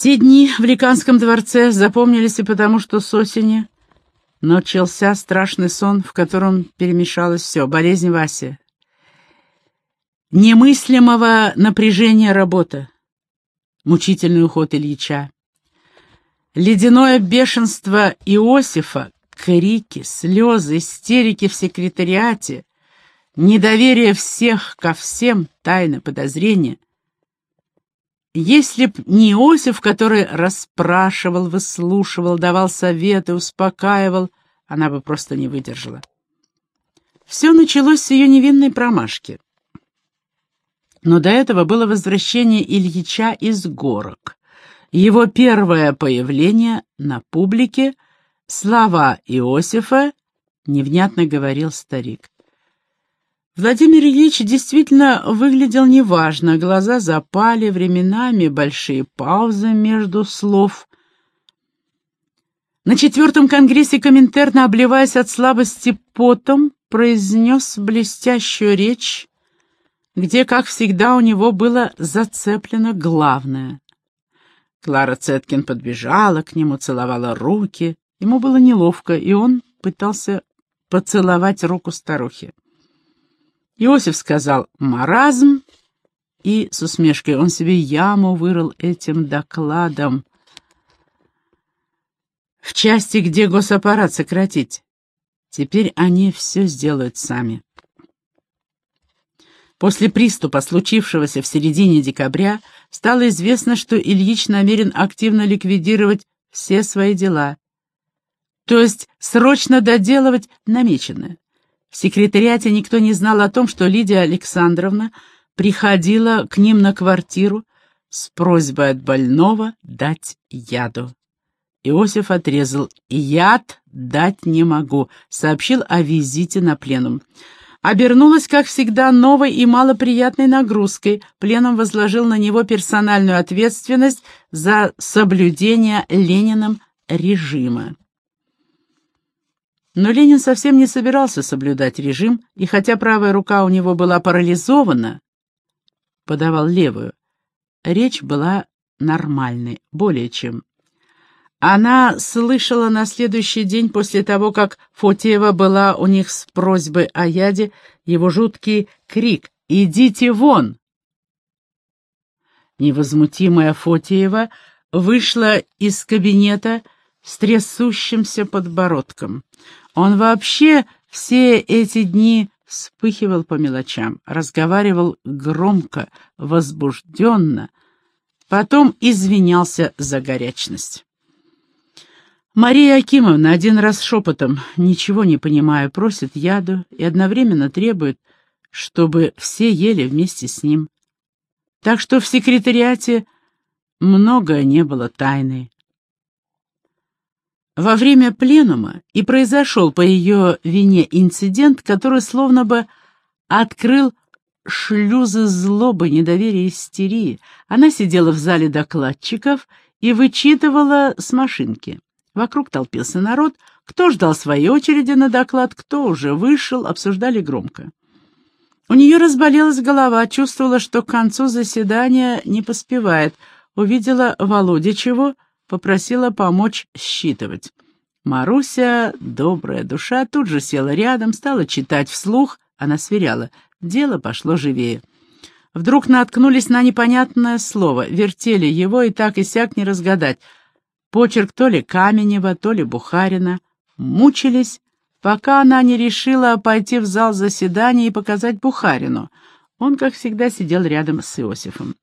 Те дни в Ликанском дворце запомнились и потому, что с осени начался страшный сон, в котором перемешалось все. Болезнь Васи, немыслимого напряжения работа, мучительный уход Ильича, ледяное бешенство Иосифа, крики, слезы, истерики в секретариате, недоверие всех ко всем, тайны, подозрения — если б не Иосиф, который расспрашивал, выслушивал, давал советы, успокаивал, она бы просто не выдержала. Все началось с ее невинной промашки. Но до этого было возвращение Ильича из горок. Его первое появление на публике, слова Иосифа, невнятно говорил старик. Владимир Ильич действительно выглядел неважно, глаза запали, временами большие паузы между слов. На четвертом конгрессе Коминтерна, обливаясь от слабости потом, произнес блестящую речь, где, как всегда, у него было зацеплено главное. Клара Цеткин подбежала к нему, целовала руки. Ему было неловко, и он пытался поцеловать руку старухи. Иосиф сказал «маразм», и с усмешкой он себе яму вырыл этим докладом. В части, где госаппарат сократить. Теперь они все сделают сами. После приступа, случившегося в середине декабря, стало известно, что Ильич намерен активно ликвидировать все свои дела, то есть срочно доделывать намеченное. В секретариате никто не знал о том, что Лидия Александровна приходила к ним на квартиру с просьбой от больного дать яду. Иосиф отрезал «Яд дать не могу», сообщил о визите на пленум. Обернулась, как всегда, новой и малоприятной нагрузкой. Пленум возложил на него персональную ответственность за соблюдение Лениным режима. Но Ленин совсем не собирался соблюдать режим, и хотя правая рука у него была парализована, подавал левую, речь была нормальной, более чем. Она слышала на следующий день после того, как Фотиева была у них с просьбой о яде, его жуткий крик «Идите вон!». Невозмутимая Фотиева вышла из кабинета с трясущимся подбородком. Он вообще все эти дни вспыхивал по мелочам, разговаривал громко, возбужденно, потом извинялся за горячность. Мария Акимовна один раз шепотом, ничего не понимая, просит яду и одновременно требует, чтобы все ели вместе с ним. Так что в секретариате многое не было тайной. Во время пленума и произошел по ее вине инцидент, который словно бы открыл шлюзы злобы, недоверия, истерии. Она сидела в зале докладчиков и вычитывала с машинки. Вокруг толпился народ, кто ждал своей очереди на доклад, кто уже вышел, обсуждали громко. У нее разболелась голова, чувствовала, что к концу заседания не поспевает. Увидела Володичеву, попросила помочь считывать. Маруся, добрая душа, тут же села рядом, стала читать вслух, она сверяла. Дело пошло живее. Вдруг наткнулись на непонятное слово, вертели его и так и сяк не разгадать. Почерк то ли Каменева, то ли Бухарина. Мучились, пока она не решила пойти в зал заседания и показать Бухарину. Он, как всегда, сидел рядом с Иосифом.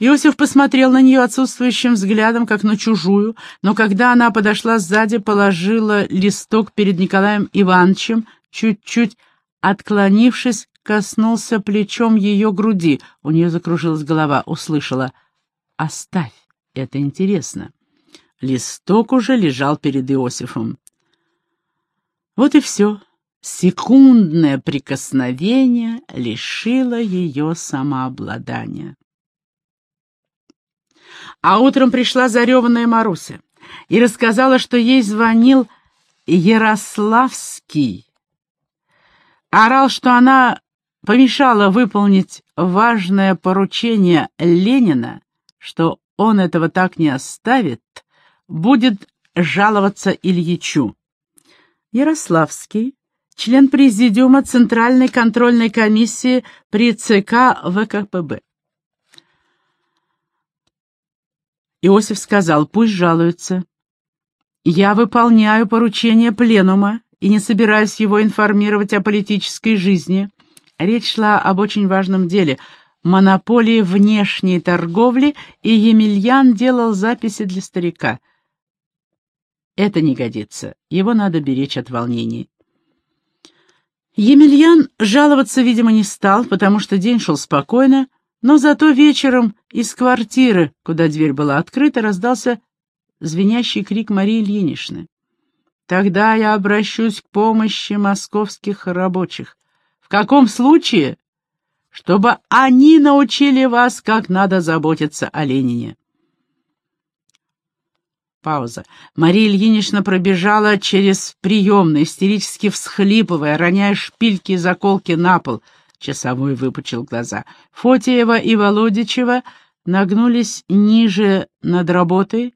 Иосиф посмотрел на нее отсутствующим взглядом, как на чужую, но когда она подошла сзади, положила листок перед Николаем Ивановичем, чуть-чуть отклонившись, коснулся плечом ее груди. У нее закружилась голова, услышала «Оставь, это интересно». Листок уже лежал перед Иосифом. Вот и все. Секундное прикосновение лишило ее самообладания. А утром пришла зареванная Маруся и рассказала, что ей звонил Ярославский. Орал, что она помешала выполнить важное поручение Ленина, что он этого так не оставит, будет жаловаться Ильичу. Ярославский, член Президиума Центральной контрольной комиссии при ЦК ВКПБ. Иосиф сказал, пусть жалуются. Я выполняю поручение пленума и не собираюсь его информировать о политической жизни. Речь шла об очень важном деле — монополии внешней торговли, и Емельян делал записи для старика. Это не годится, его надо беречь от волнений. Емельян жаловаться, видимо, не стал, потому что день шел спокойно, но зато вечером из квартиры, куда дверь была открыта, раздался звенящий крик Марии Ильиничны. «Тогда я обращусь к помощи московских рабочих. В каком случае? Чтобы они научили вас, как надо заботиться о Ленине». Пауза. Мария Ильинична пробежала через приемный, истерически всхлипывая, роняя шпильки и заколки на пол — Часовой выпучил глаза. Фотиева и Володичева нагнулись ниже над работой,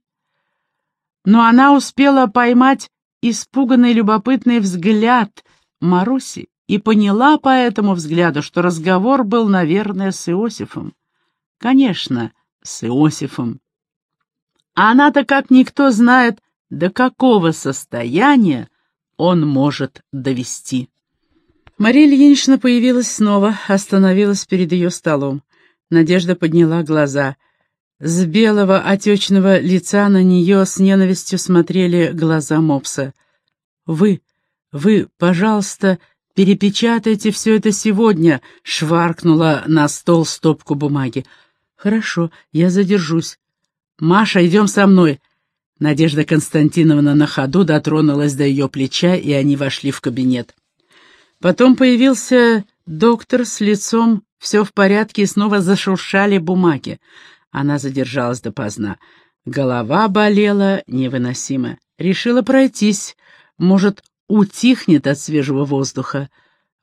но она успела поймать испуганный любопытный взгляд Маруси и поняла по этому взгляду, что разговор был, наверное, с Иосифом. Конечно, с Иосифом. А она-то как никто знает, до какого состояния он может довести. Мария Ильинична появилась снова, остановилась перед ее столом. Надежда подняла глаза. С белого отечного лица на нее с ненавистью смотрели глаза мопса. «Вы, вы, пожалуйста, перепечатайте все это сегодня», — шваркнула на стол стопку бумаги. «Хорошо, я задержусь. Маша, идем со мной». Надежда Константиновна на ходу дотронулась до ее плеча, и они вошли в кабинет. Потом появился доктор с лицом «все в порядке» и снова зашуршали бумаги. Она задержалась допоздна. Голова болела невыносимо. Решила пройтись, может, утихнет от свежего воздуха.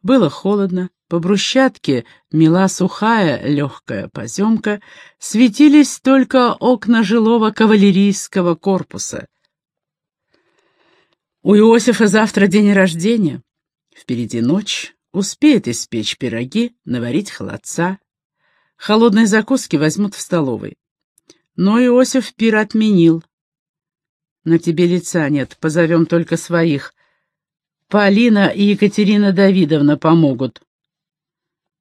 Было холодно, по брусчатке мела сухая легкая поземка, светились только окна жилого кавалерийского корпуса. У Иосифа завтра день рождения. Впереди ночь, успеет испечь пироги, наварить холодца. Холодные закуски возьмут в столовой. Но Иосиф пир отменил. На тебе лица нет, позовем только своих. Полина и Екатерина Давидовна помогут.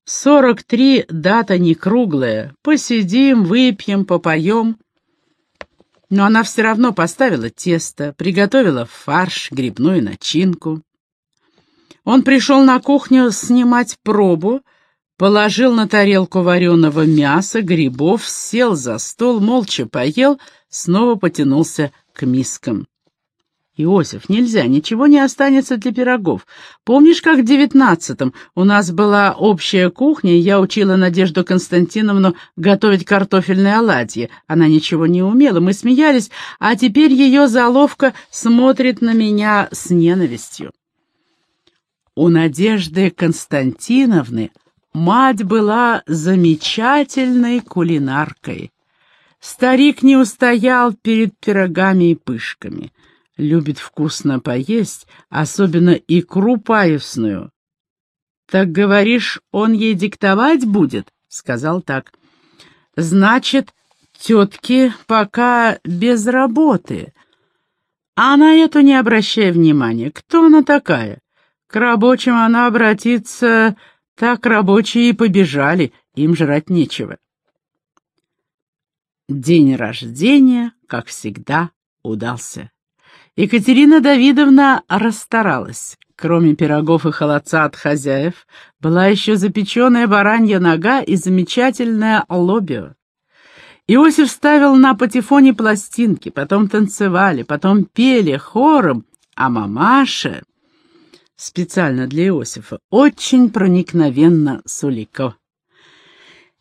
Сорок три дата не круглая. Посидим, выпьем, попоем. Но она все равно поставила тесто, приготовила фарш, грибную начинку. Он пришел на кухню снимать пробу, положил на тарелку вареного мяса, грибов, сел за стол, молча поел, снова потянулся к мискам. «Иосиф, нельзя, ничего не останется для пирогов. Помнишь, как в девятнадцатом у нас была общая кухня, я учила Надежду Константиновну готовить картофельные оладьи? Она ничего не умела, мы смеялись, а теперь ее заловка смотрит на меня с ненавистью». У Надежды Константиновны мать была замечательной кулинаркой. Старик не устоял перед пирогами и пышками. Любит вкусно поесть, особенно икру паюсную. «Так, говоришь, он ей диктовать будет?» — сказал так. «Значит, тетки пока без работы. А на эту не обращай внимания. Кто она такая? К рабочим она обратится, так рабочие и побежали, им жрать нечего. День рождения, как всегда, удался. Екатерина Давидовна расстаралась. Кроме пирогов и холодца от хозяев, была еще запеченная баранья нога и замечательная лобио. Иосиф ставил на патефоне пластинки, потом танцевали, потом пели хором, а мамаша специально для Иосифа, очень проникновенно Сулико.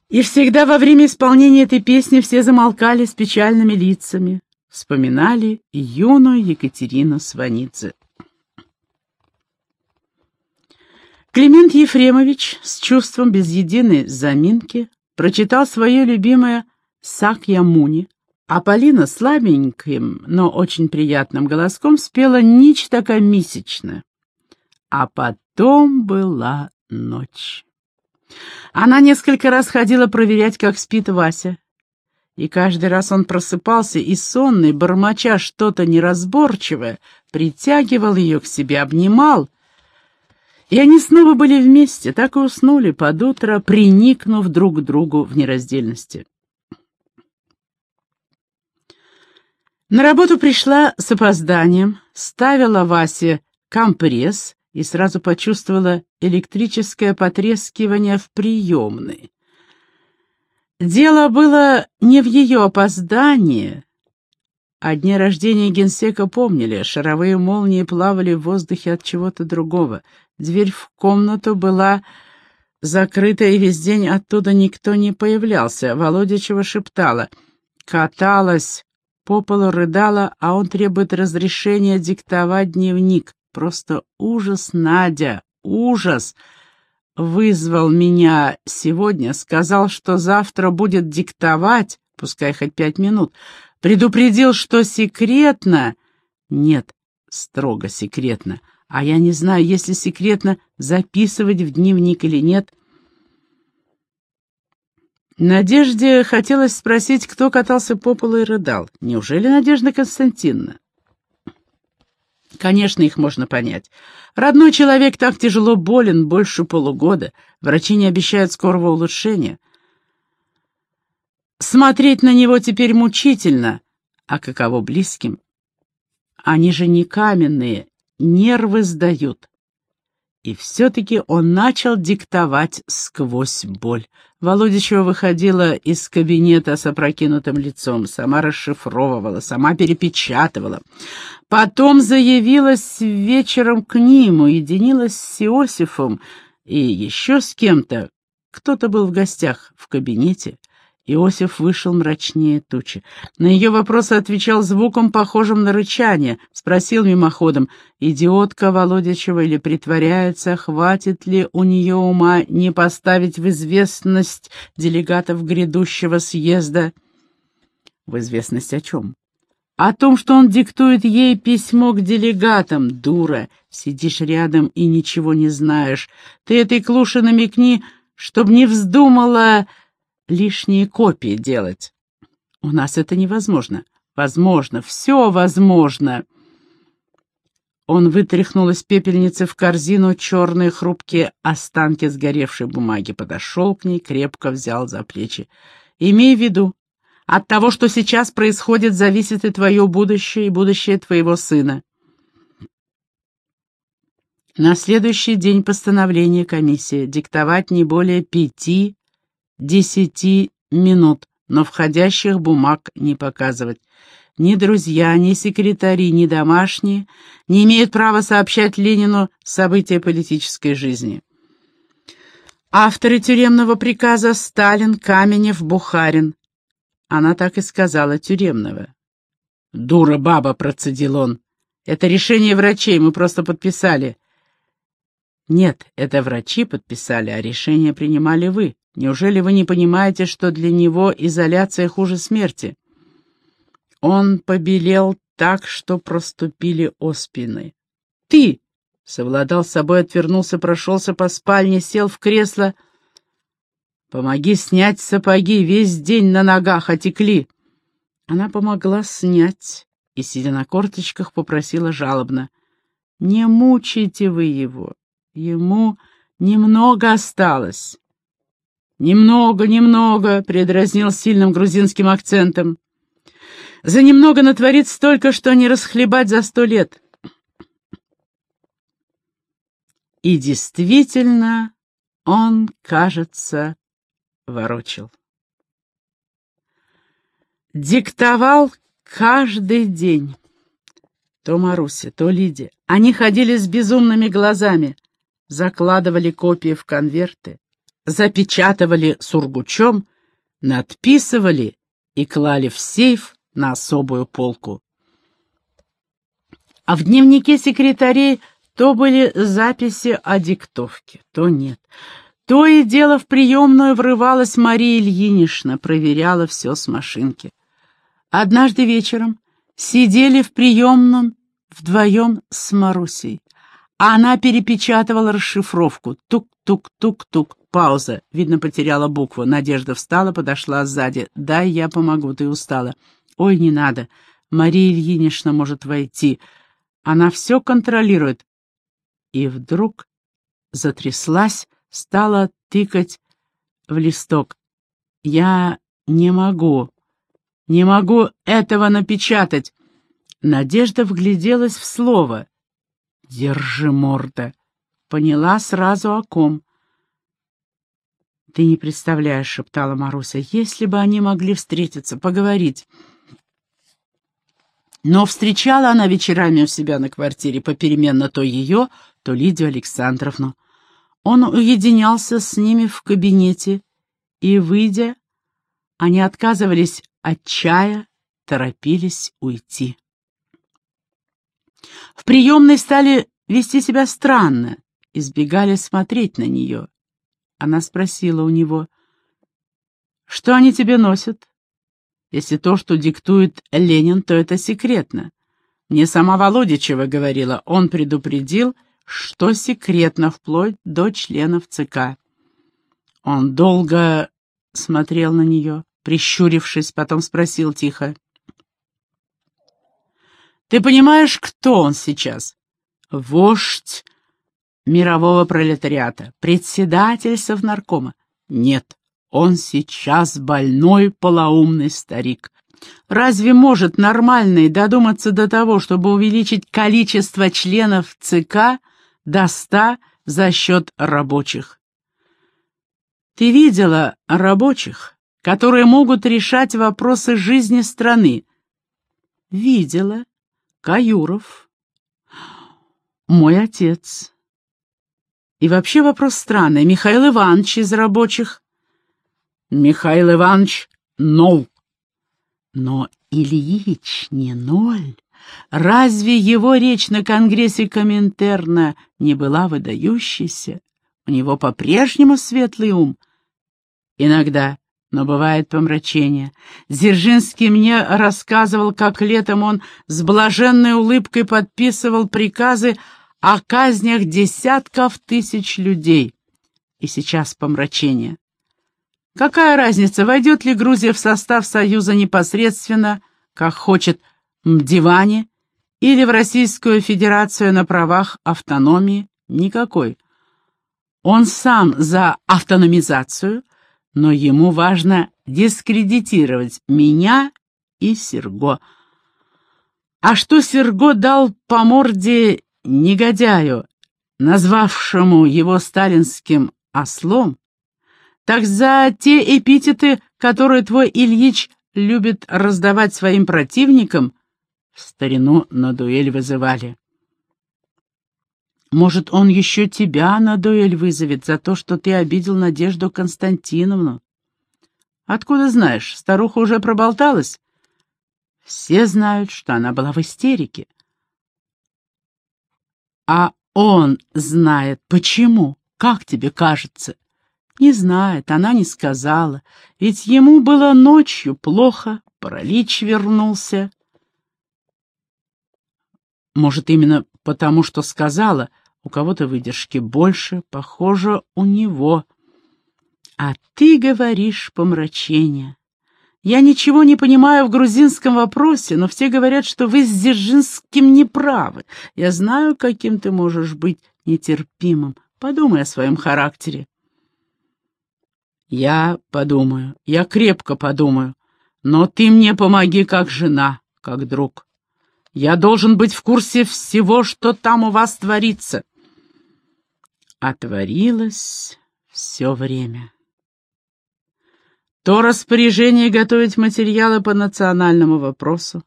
И всегда во время исполнения этой песни все замолкали с печальными лицами, вспоминали юную Екатерину Сванидзе. Климент Ефремович с чувством без единой заминки прочитал свое любимое «Сакья Муни», А Полина слабеньким, но очень приятным голоском спела нечто комисичное. А потом была ночь. Она несколько раз ходила проверять, как спит Вася. И каждый раз он просыпался и сонный, бормоча что-то неразборчивое, притягивал ее к себе, обнимал. И они снова были вместе, так и уснули под утро, приникнув друг к другу в нераздельности. На работу пришла с опозданием, ставила Васе компресс и сразу почувствовала электрическое потрескивание в приемной. Дело было не в ее опоздании. О дне рождения генсека помнили, шаровые молнии плавали в воздухе от чего-то другого. Дверь в комнату была закрыта, и весь день оттуда никто не появлялся. Володя чего шептала. Каталась, по полу рыдала, а он требует разрешения диктовать дневник. Просто ужас, Надя, ужас! Вызвал меня сегодня, сказал, что завтра будет диктовать, пускай хоть пять минут. Предупредил, что секретно. Нет, строго секретно. А я не знаю, если секретно записывать в дневник или нет. Надежде хотелось спросить, кто катался по полу и рыдал. Неужели Надежда Константиновна? Конечно, их можно понять. Родной человек так тяжело болен больше полугода. Врачи не обещают скорого улучшения. Смотреть на него теперь мучительно. А каково близким? Они же не каменные, нервы сдают. И все-таки он начал диктовать сквозь боль. Володичева выходила из кабинета с опрокинутым лицом, сама расшифровывала, сама перепечатывала. Потом заявилась вечером к ним, уединилась с Иосифом и еще с кем-то. Кто-то был в гостях в кабинете. Иосиф вышел мрачнее тучи. На ее вопросы отвечал звуком, похожим на рычание. Спросил мимоходом, идиотка Володячева или притворяется, хватит ли у нее ума не поставить в известность делегатов грядущего съезда. В известность о чем? О том, что он диктует ей письмо к делегатам. Дура, сидишь рядом и ничего не знаешь. Ты этой клуше намекни, чтоб не вздумала лишние копии делать. У нас это невозможно. Возможно, все возможно. Он вытряхнул из пепельницы в корзину черные хрупкие останки сгоревшей бумаги, подошел к ней, крепко взял за плечи. «Имей в виду, от того, что сейчас происходит, зависит и твое будущее, и будущее твоего сына». На следующий день постановление комиссии диктовать не более пяти десяти минут, но входящих бумаг не показывать. Ни друзья, ни секретари, ни домашние не имеют права сообщать Ленину события политической жизни. Авторы тюремного приказа Сталин, Каменев, Бухарин. Она так и сказала тюремного. «Дура баба», — процедил он. «Это решение врачей, мы просто подписали». «Нет, это врачи подписали, а решение принимали вы. Неужели вы не понимаете, что для него изоляция хуже смерти? Он побелел так, что проступили оспины. «Ты!» — совладал с собой, отвернулся, прошелся по спальне, сел в кресло. «Помоги снять сапоги, весь день на ногах отекли!» Она помогла снять и, сидя на корточках, попросила жалобно. «Не мучайте вы его, ему немного осталось». «Немного, немного», — предразнил сильным грузинским акцентом. «За немного натворит столько, что не расхлебать за сто лет». И действительно, он, кажется, ворочил. Диктовал каждый день. То Маруся, то Лидия. Они ходили с безумными глазами, закладывали копии в конверты, запечатывали сургучом, надписывали и клали в сейф на особую полку. А в дневнике секретарей то были записи о диктовке, то нет. То и дело в приемную врывалась Мария Ильинична, проверяла все с машинки. однажды вечером сидели в приемном вдвоем с Марусей. Она перепечатывала расшифровку. Тук-тук-тук-тук. Пауза. Видно, потеряла букву. Надежда встала, подошла сзади. «Дай, я помогу, ты устала». «Ой, не надо. Мария Ильинична может войти. Она все контролирует». И вдруг затряслась, стала тыкать в листок. «Я не могу, не могу этого напечатать». Надежда вгляделась в слово. «Держи, морда!» Поняла сразу о ком. «Ты не представляешь», — шептала Маруся, — «если бы они могли встретиться, поговорить». Но встречала она вечерами у себя на квартире попеременно то ее, то Лидию Александровну. Он уединялся с ними в кабинете, и, выйдя, они отказывались от чая, торопились уйти. В приемной стали вести себя странно, избегали смотреть на нее. Она спросила у него, «Что они тебе носят? Если то, что диктует Ленин, то это секретно. Мне сама Володичева говорила, он предупредил, что секретно вплоть до членов ЦК. Он долго смотрел на нее, прищурившись, потом спросил тихо. «Ты понимаешь, кто он сейчас?» «Вождь мирового пролетариата, председатель Совнаркома». «Нет, он сейчас больной полоумный старик. Разве может нормальный додуматься до того, чтобы увеличить количество членов ЦК до ста за счет рабочих. Ты видела рабочих, которые могут решать вопросы жизни страны? Видела. Каюров. Мой отец. И вообще вопрос странный. Михаил Иванович из рабочих. Михаил Иванович — ноль. Но Ильич не ноль. Разве его речь на Конгрессе Коминтерна не была выдающейся? У него по-прежнему светлый ум. Иногда, но бывает помрачение. Дзержинский мне рассказывал, как летом он с блаженной улыбкой подписывал приказы о казнях десятков тысяч людей. И сейчас помрачение. Какая разница, войдет ли Грузия в состав Союза непосредственно, как хочет Мдиване или в Российскую Федерацию на правах автономии? Никакой. Он сам за автономизацию, но ему важно дискредитировать меня и Серго. А что Серго дал по морде негодяю, назвавшему его сталинским ослом, так за те эпитеты, которые твой Ильич любит раздавать своим противникам, в старину на дуэль вызывали. Может, он еще тебя на дуэль вызовет за то, что ты обидел Надежду Константиновну? Откуда знаешь, старуха уже проболталась? Все знают, что она была в истерике. А он знает, почему, как тебе кажется? Не знает, она не сказала, ведь ему было ночью плохо, паралич вернулся. Может, именно потому, что сказала, у кого-то выдержки больше, похоже, у него. А ты говоришь помрачение. Я ничего не понимаю в грузинском вопросе, но все говорят, что вы с Дзержинским неправы. Я знаю, каким ты можешь быть нетерпимым. Подумай о своем характере. Я подумаю, я крепко подумаю, но ты мне помоги как жена, как друг. Я должен быть в курсе всего, что там у вас творится. А творилось все время. То распоряжение готовить материалы по национальному вопросу,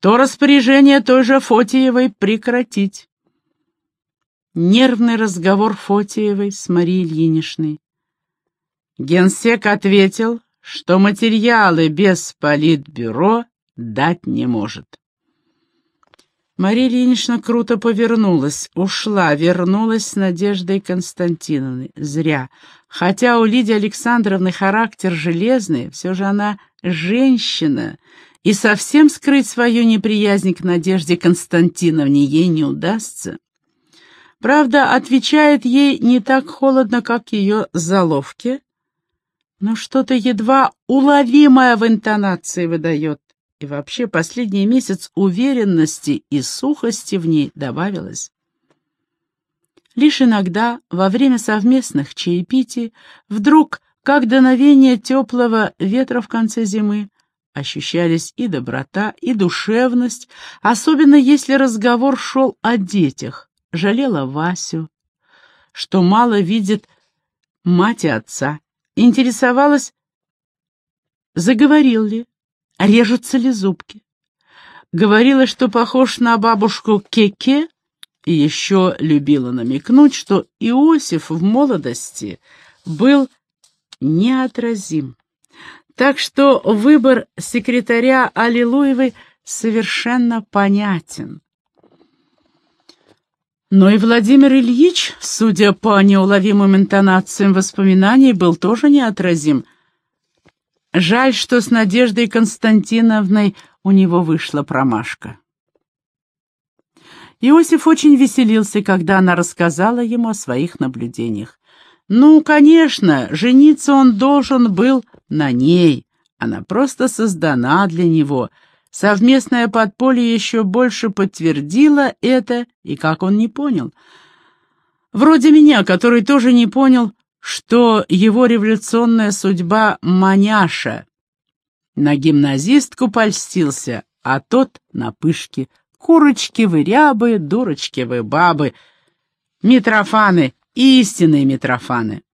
то распоряжение той же Фотиевой прекратить. Нервный разговор Фотиевой с Марией Ильиничной. Генсек ответил, что материалы без политбюро дать не может. Мария Ильинична круто повернулась, ушла, вернулась с Надеждой Константиновной. Зря. Хотя у Лидии Александровны характер железный, все же она женщина, и совсем скрыть свою неприязнь к Надежде Константиновне ей не удастся. Правда, отвечает ей не так холодно, как ее заловки, но что-то едва уловимое в интонации выдает. И вообще последний месяц уверенности и сухости в ней добавилось. Лишь иногда, во время совместных чаепитий, вдруг, как дуновение теплого ветра в конце зимы, ощущались и доброта, и душевность, особенно если разговор шел о детях. Жалела Васю, что мало видит мать и отца, интересовалась, заговорил ли, режутся ли зубки. Говорила, что похож на бабушку Кеке, и еще любила намекнуть, что Иосиф в молодости был неотразим. Так что выбор секретаря Аллилуевой совершенно понятен. Но и Владимир Ильич, судя по неуловимым интонациям воспоминаний, был тоже неотразим. Жаль, что с Надеждой Константиновной у него вышла промашка. Иосиф очень веселился, когда она рассказала ему о своих наблюдениях. Ну, конечно, жениться он должен был на ней. Она просто создана для него. Совместное подполье еще больше подтвердило это, и как он не понял. Вроде меня, который тоже не понял, что его революционная судьба — маняша. На гимназистку польстился, а тот — на пышки. Курочки вы рябы, дурочки вы бабы. Митрофаны, истинные Митрофаны.